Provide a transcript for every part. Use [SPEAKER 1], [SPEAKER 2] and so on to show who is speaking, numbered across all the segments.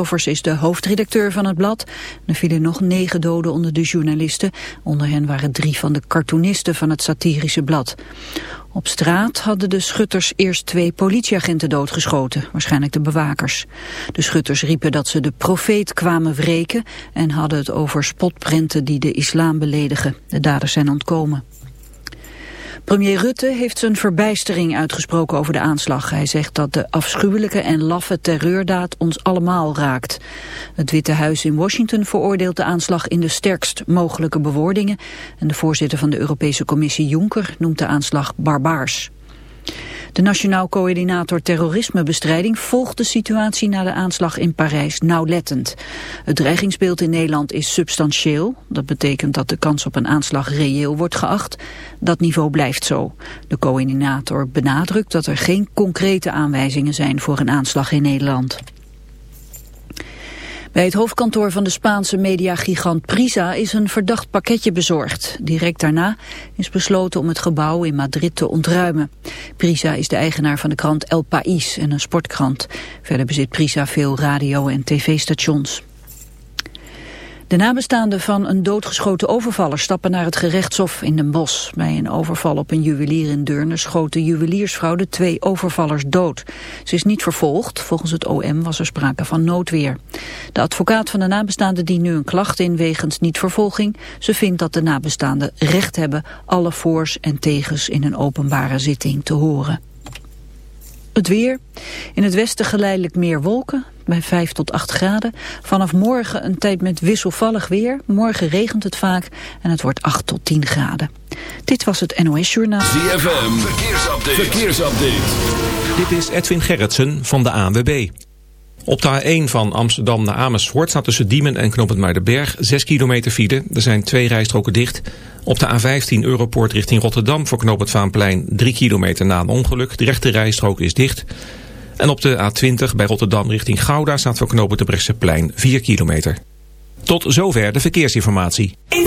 [SPEAKER 1] Overs is de hoofdredacteur van het blad. Er vielen nog negen doden onder de journalisten. Onder hen waren drie van de cartoonisten van het satirische blad. Op straat hadden de schutters eerst twee politieagenten doodgeschoten, waarschijnlijk de bewakers. De schutters riepen dat ze de profeet kwamen wreken en hadden het over spotprenten die de islam beledigen. De daders zijn ontkomen. Premier Rutte heeft zijn verbijstering uitgesproken over de aanslag. Hij zegt dat de afschuwelijke en laffe terreurdaad ons allemaal raakt. Het Witte Huis in Washington veroordeelt de aanslag in de sterkst mogelijke bewoordingen. En de voorzitter van de Europese Commissie Juncker noemt de aanslag barbaars. De Nationaal Coördinator Terrorismebestrijding volgt de situatie na de aanslag in Parijs nauwlettend. Het dreigingsbeeld in Nederland is substantieel. Dat betekent dat de kans op een aanslag reëel wordt geacht. Dat niveau blijft zo. De coördinator benadrukt dat er geen concrete aanwijzingen zijn voor een aanslag in Nederland. Bij het hoofdkantoor van de Spaanse mediagigant Prisa is een verdacht pakketje bezorgd. Direct daarna is besloten om het gebouw in Madrid te ontruimen. Prisa is de eigenaar van de krant El País en een sportkrant. Verder bezit Prisa veel radio- en tv-stations. De nabestaanden van een doodgeschoten overvaller stappen naar het gerechtshof in Den Bosch. Bij een overval op een juwelier in Deurne schoot de juweliersvrouw de twee overvallers dood. Ze is niet vervolgd, volgens het OM was er sprake van noodweer. De advocaat van de nabestaanden dient nu een klacht in wegens niet-vervolging. Ze vindt dat de nabestaanden recht hebben alle voors en tegens in een openbare zitting te horen. Het weer. In het westen geleidelijk meer wolken, bij 5 tot 8 graden. Vanaf morgen een tijd met wisselvallig weer. Morgen regent het vaak en het wordt 8 tot 10 graden. Dit was het NOS Journaal.
[SPEAKER 2] ZFM, verkeersupdate. verkeersupdate.
[SPEAKER 3] Dit is Edwin Gerritsen van de ANWB. Op de A1 van Amsterdam naar Amersfoort staat tussen Diemen en Knoopend Muidenberg 6 kilometer file. Er zijn twee rijstroken dicht. Op de A15 Europoort richting Rotterdam voor Knoopend Vaanplein 3 kilometer na een ongeluk. De rechte rijstrook is dicht. En op de A20 bij Rotterdam richting Gouda staat voor de Bresseplein 4 kilometer. Tot zover de verkeersinformatie.
[SPEAKER 4] In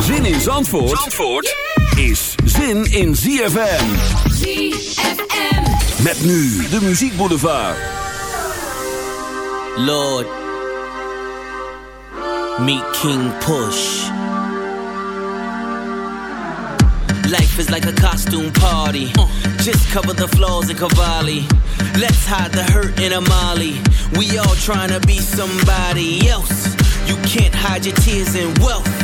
[SPEAKER 2] Zin in Zandvoort, Zandvoort is zin in ZFM.
[SPEAKER 4] ZFM.
[SPEAKER 2] Met nu de muziekboulevard.
[SPEAKER 5] Lorde, meet King Push. Life is like a costume party. Uh, just cover the flaws in Cavalli. Let's hide the hurt in Armani. We all trying to be somebody else. You can't hide your tears in wealth.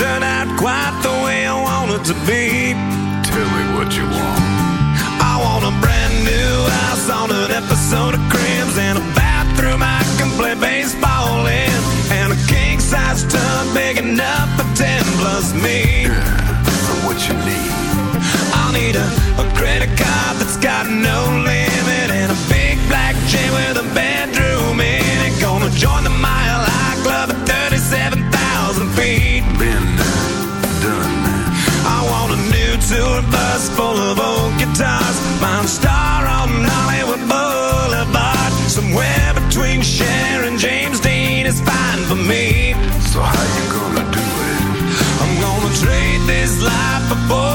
[SPEAKER 6] turned out quite the way I want it to be. Tell me what you want. I want a brand new house on an episode of Cribs and a bathroom I can play baseball in, and a king size tub big enough for ten plus me. For what you need. I'll need a, a credit card that's got no limit and a big black chain with a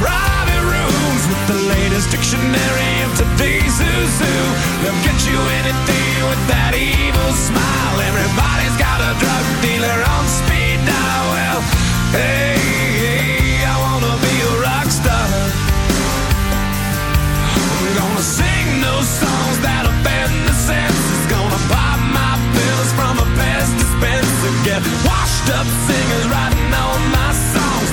[SPEAKER 6] private rooms with the latest dictionary of today's zoo. They'll get you anything with that evil smile. Everybody's got a drug dealer on speed dial. Well, hey, hey I wanna be a rock star. I'm gonna sing those songs that offend the senses. Gonna pop my pills from a Pez dispenser. Get washed up singers writing all my.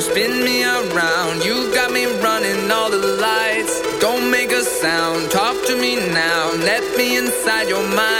[SPEAKER 7] spin me around. You got me running all the lights. Don't make a sound, talk to me now. Let me inside your mind.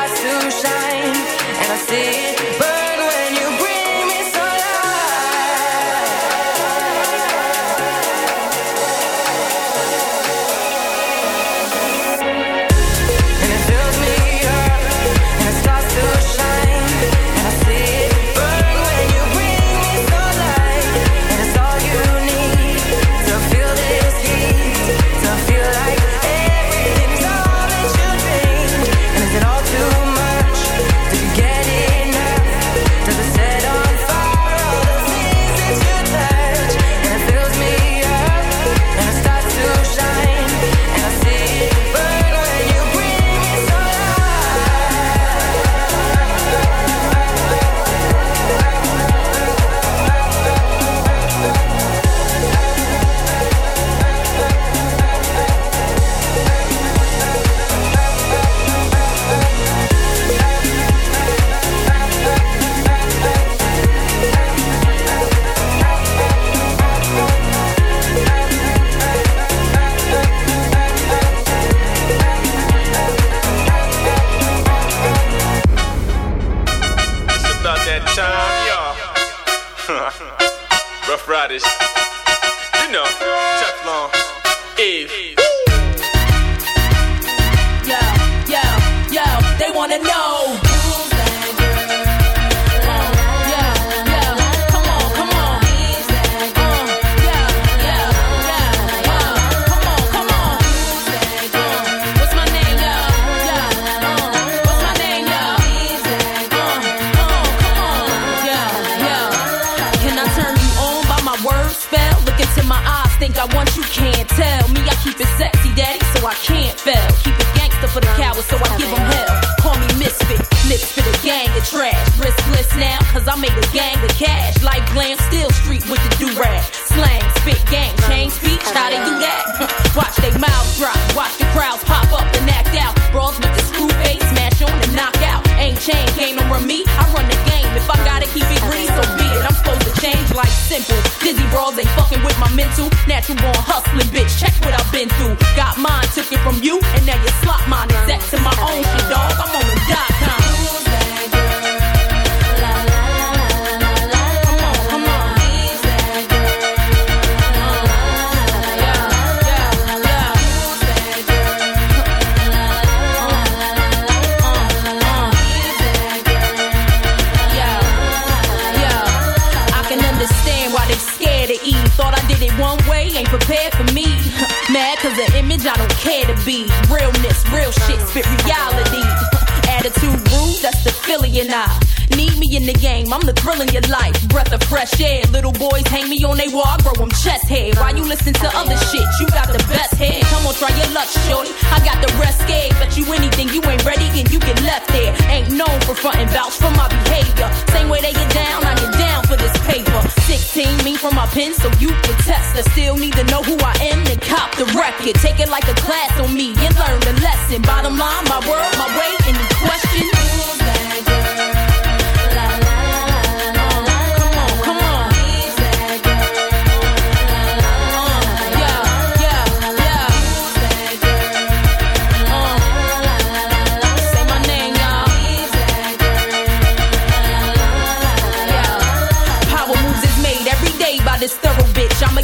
[SPEAKER 4] Take it like a class on me and learn the lesson. Bottom line, my world, my way, any question?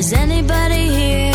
[SPEAKER 8] Is anybody here?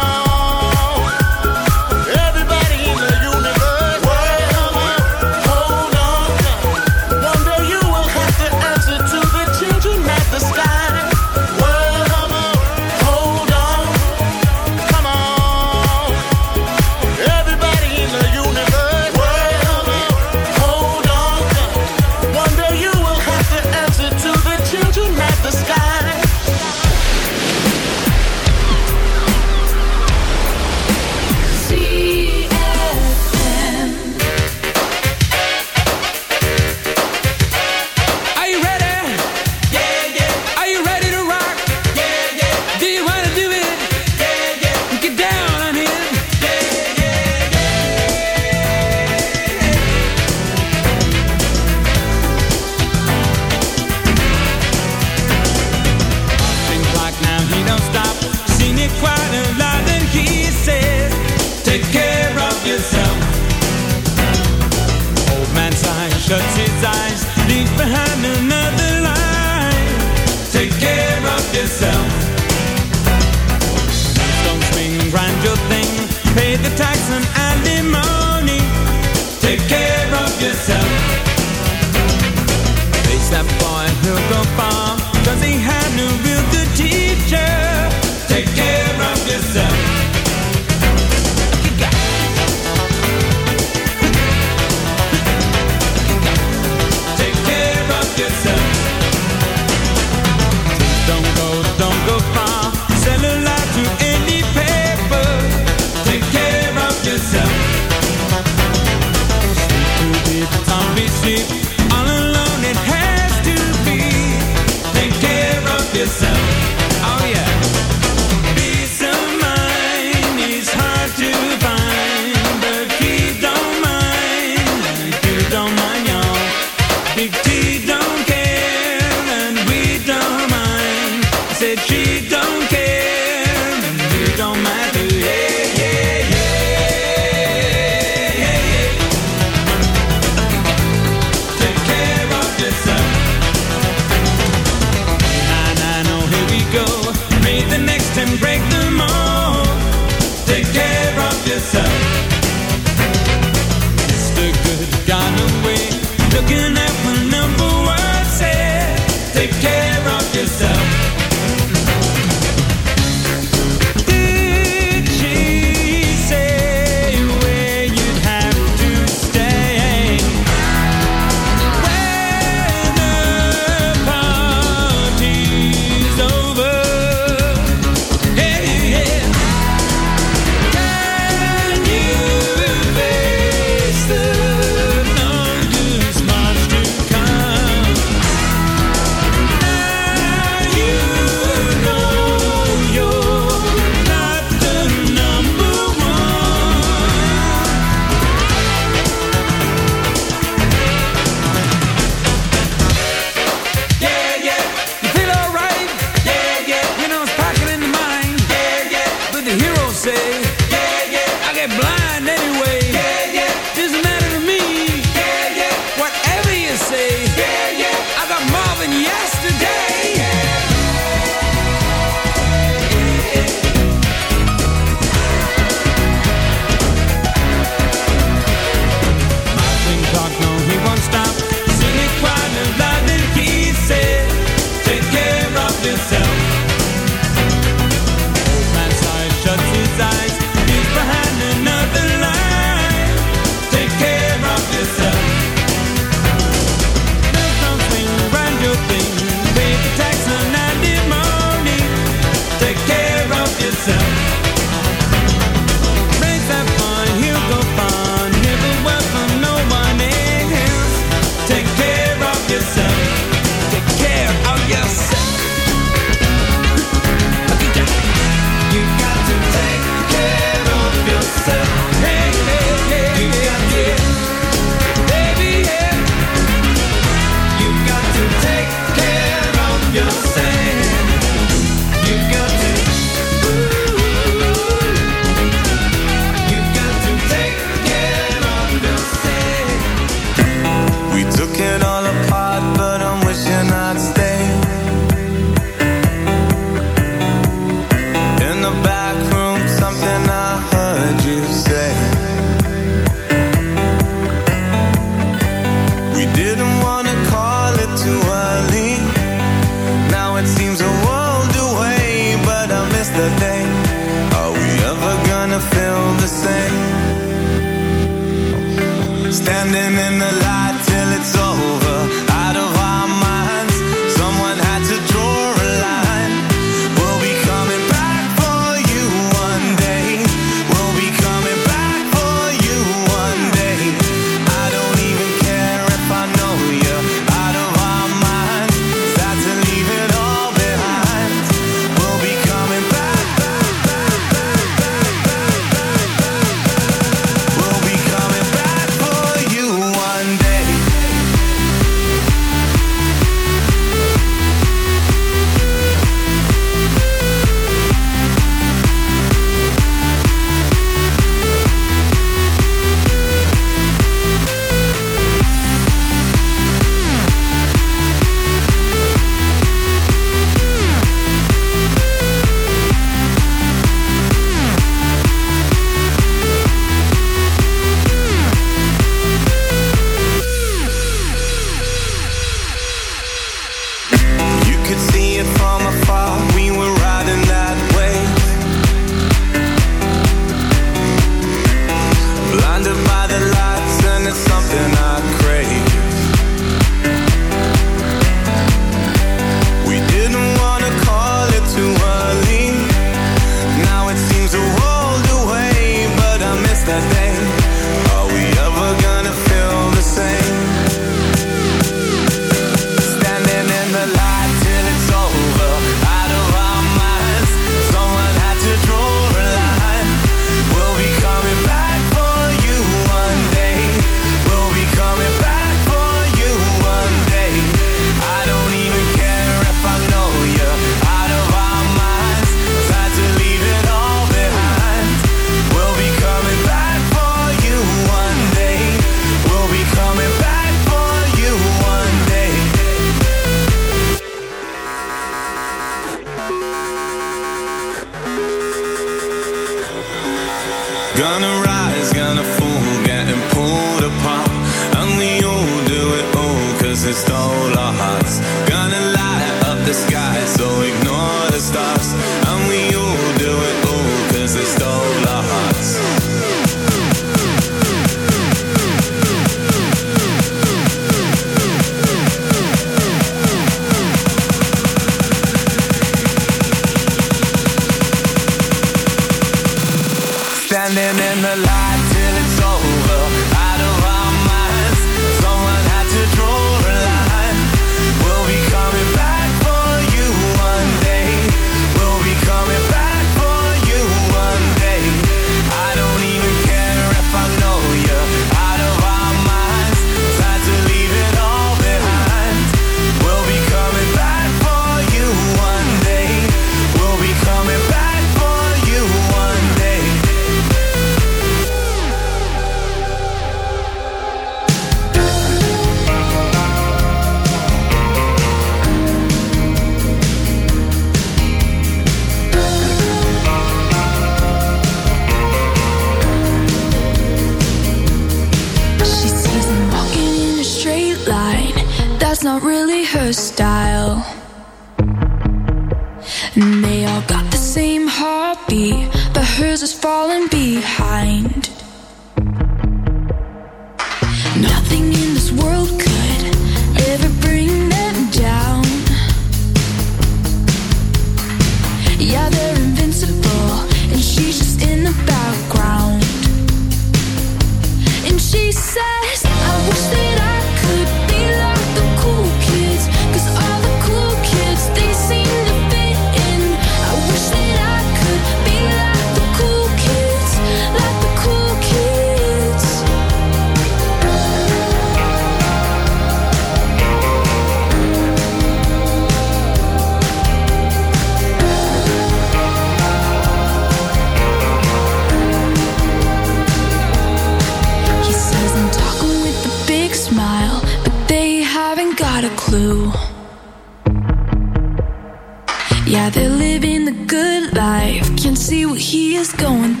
[SPEAKER 9] just going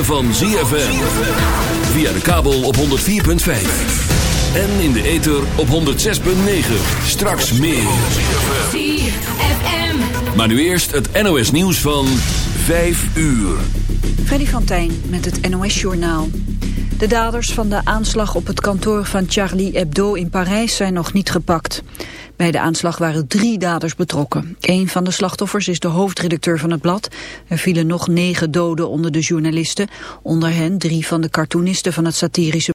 [SPEAKER 2] ritme van ZFM. Via de kabel op 104.5. En in de ether op 106.9. Straks meer. Maar nu eerst het NOS nieuws van 5 uur.
[SPEAKER 1] Freddy van Tijn met het NOS-journaal. De daders van de aanslag op het kantoor van Charlie Hebdo in Parijs zijn nog niet gepakt. Bij de aanslag waren drie daders betrokken. Een van de slachtoffers is de hoofdredacteur van het blad. Er vielen nog negen doden onder de journalisten. Onder hen drie van de cartoonisten van het satirische